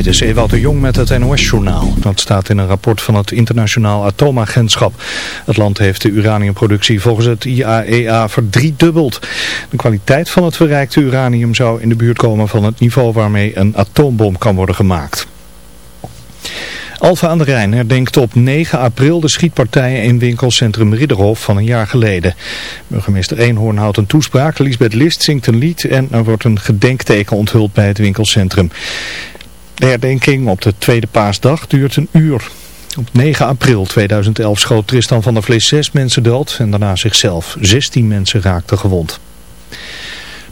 Dit is Ewout de Jong met het NOS-journaal. Dat staat in een rapport van het Internationaal Atoomagentschap. Het land heeft de uraniumproductie volgens het IAEA e verdriedubbeld. De kwaliteit van het verrijkte uranium zou in de buurt komen van het niveau waarmee een atoombom kan worden gemaakt. Alfa aan de Rijn herdenkt op 9 april de schietpartijen in winkelcentrum Ridderhof van een jaar geleden. Burgemeester Eenhoorn houdt een toespraak, Lisbeth List zingt een lied en er wordt een gedenkteken onthuld bij het winkelcentrum. De herdenking op de tweede paasdag duurt een uur. Op 9 april 2011 schoot Tristan van der Vlees zes mensen dood en daarna zichzelf. 16 mensen raakten gewond.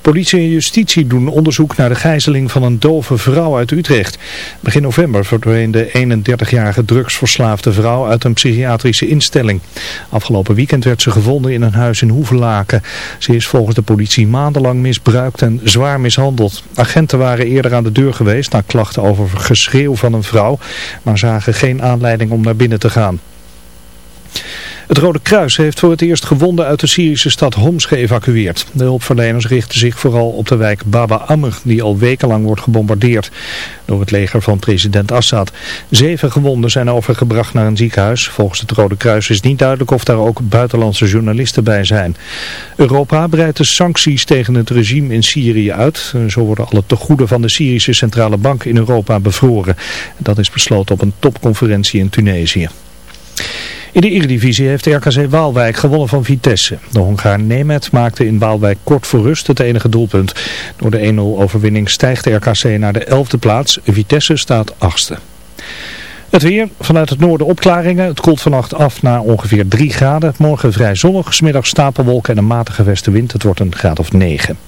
Politie en justitie doen onderzoek naar de gijzeling van een dove vrouw uit Utrecht. Begin november verdween de 31-jarige drugsverslaafde vrouw uit een psychiatrische instelling. Afgelopen weekend werd ze gevonden in een huis in Hoevelaken. Ze is volgens de politie maandenlang misbruikt en zwaar mishandeld. Agenten waren eerder aan de deur geweest na klachten over geschreeuw van een vrouw, maar zagen geen aanleiding om naar binnen te gaan. Het Rode Kruis heeft voor het eerst gewonden uit de Syrische stad Homs geëvacueerd. De hulpverleners richten zich vooral op de wijk Baba Amr, die al wekenlang wordt gebombardeerd door het leger van president Assad. Zeven gewonden zijn overgebracht naar een ziekenhuis. Volgens het Rode Kruis is niet duidelijk of daar ook buitenlandse journalisten bij zijn. Europa breidt de sancties tegen het regime in Syrië uit. Zo worden alle tegoeden van de Syrische Centrale Bank in Europa bevroren. Dat is besloten op een topconferentie in Tunesië. In de Eredivisie heeft RKC Waalwijk gewonnen van Vitesse. De Hongaar Nemet maakte in Waalwijk kort voor rust het enige doelpunt. Door de 1-0 overwinning stijgt RKC naar de 11e plaats. Vitesse staat 8e. Het weer, vanuit het noorden opklaringen. Het koelt vannacht af naar ongeveer 3 graden. Morgen vrij zonnig, smiddag stapelwolken en een matige westenwind. Het wordt een graad of 9.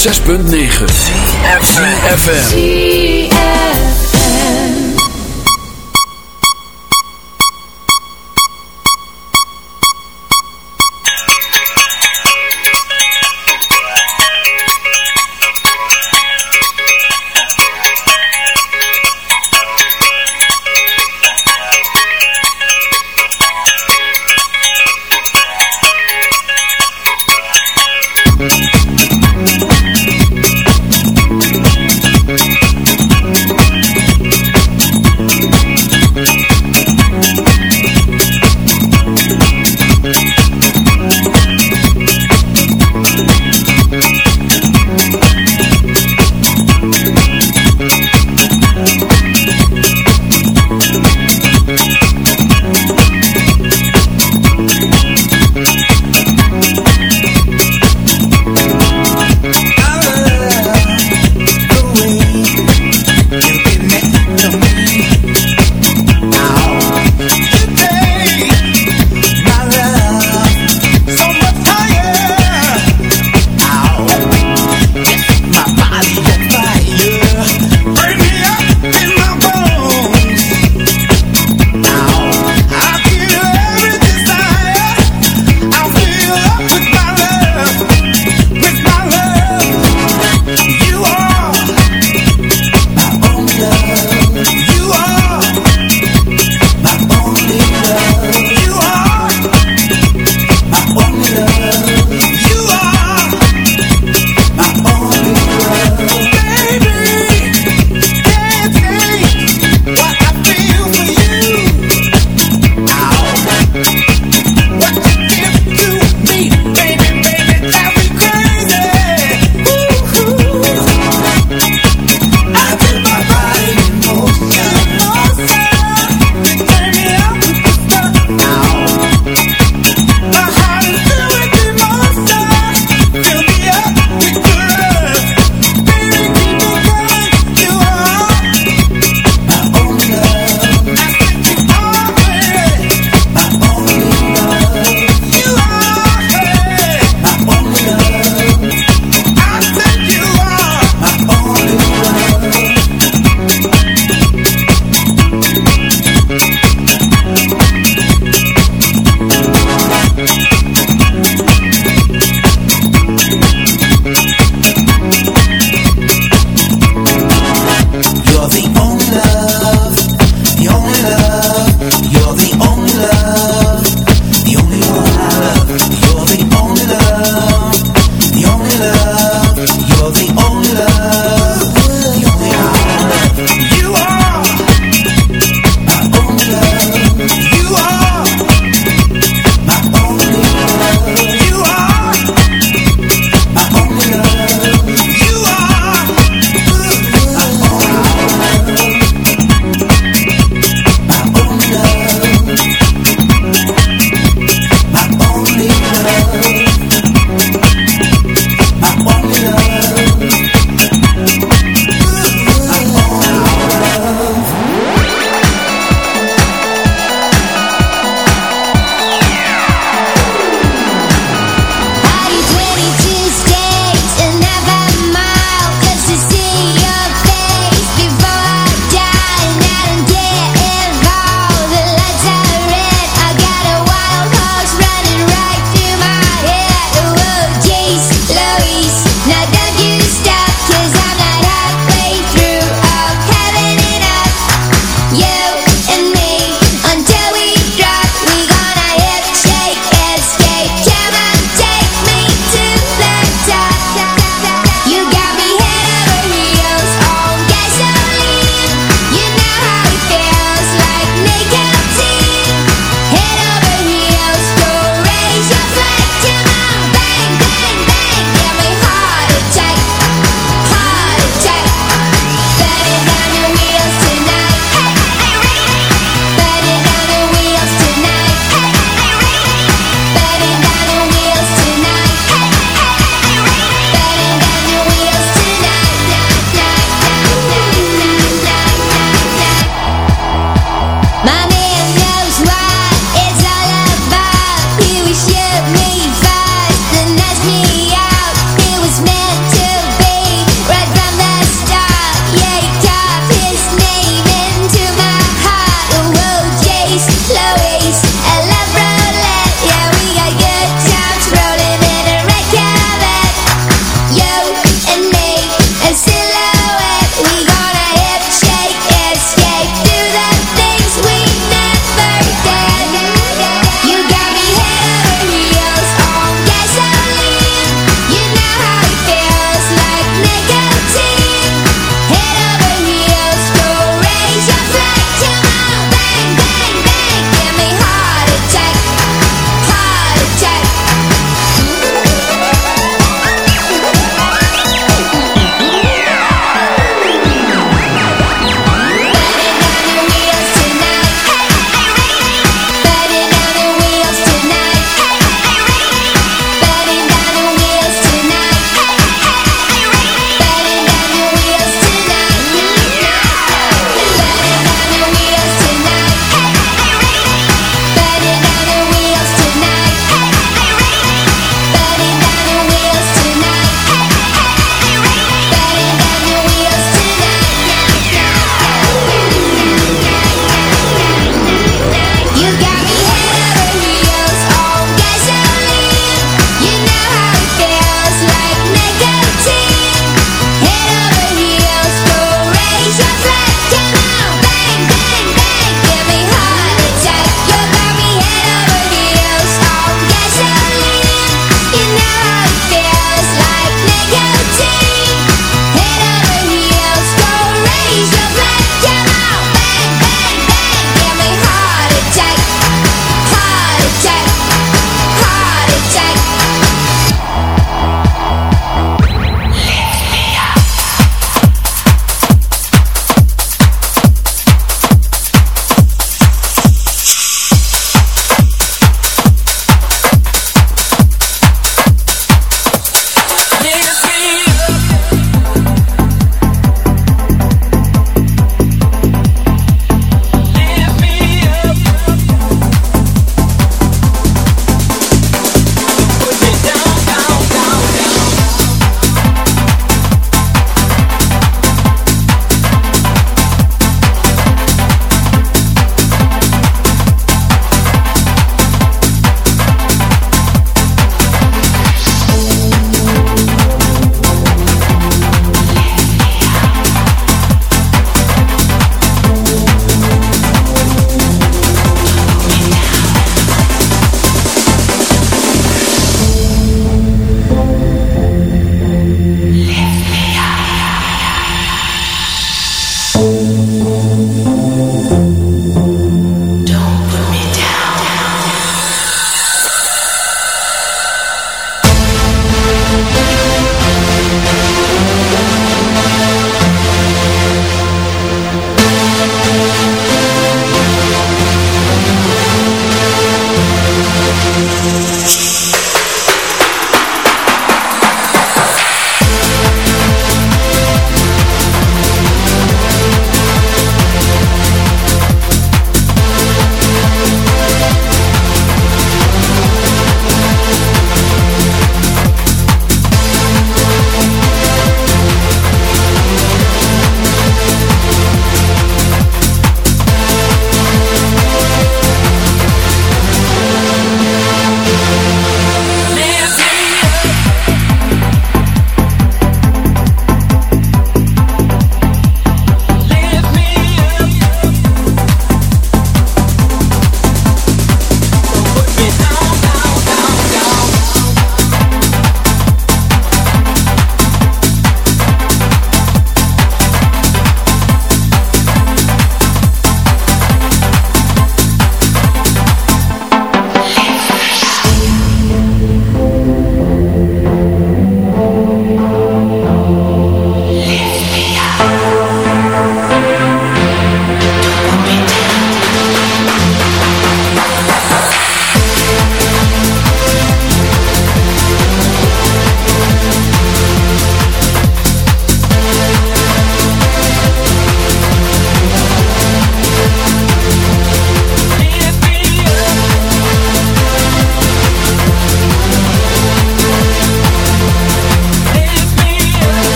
106.9 FM.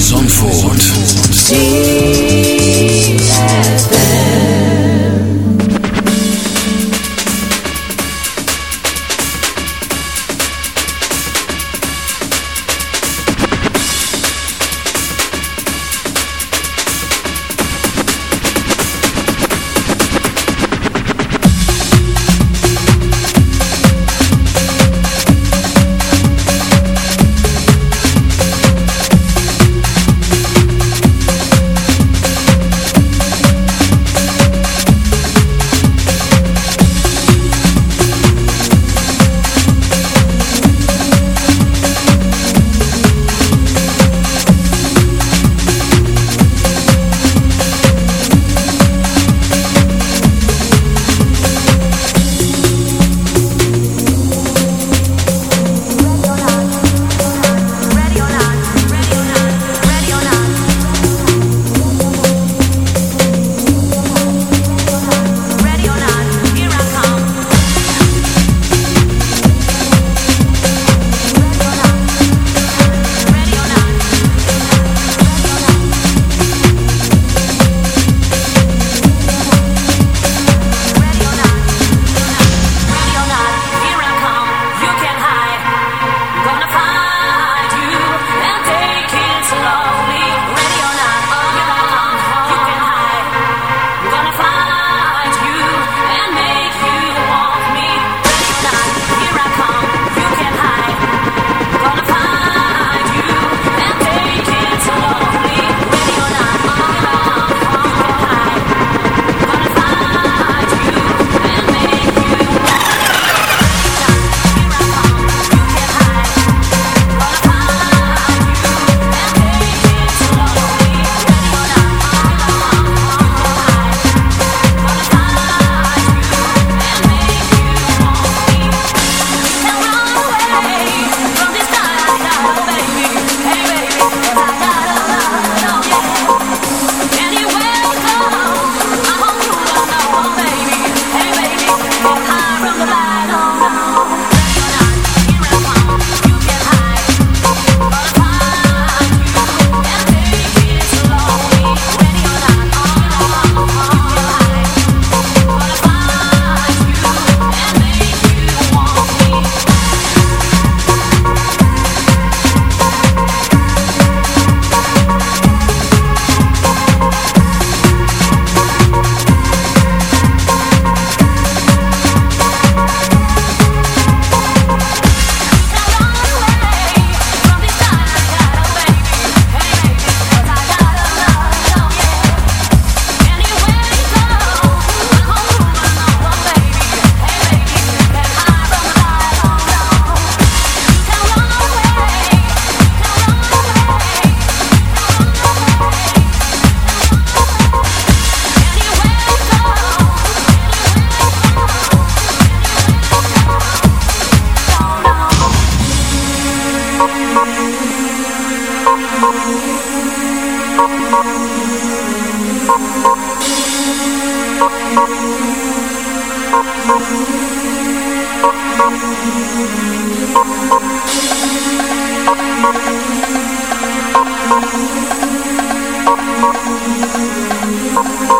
Zandvoort. It's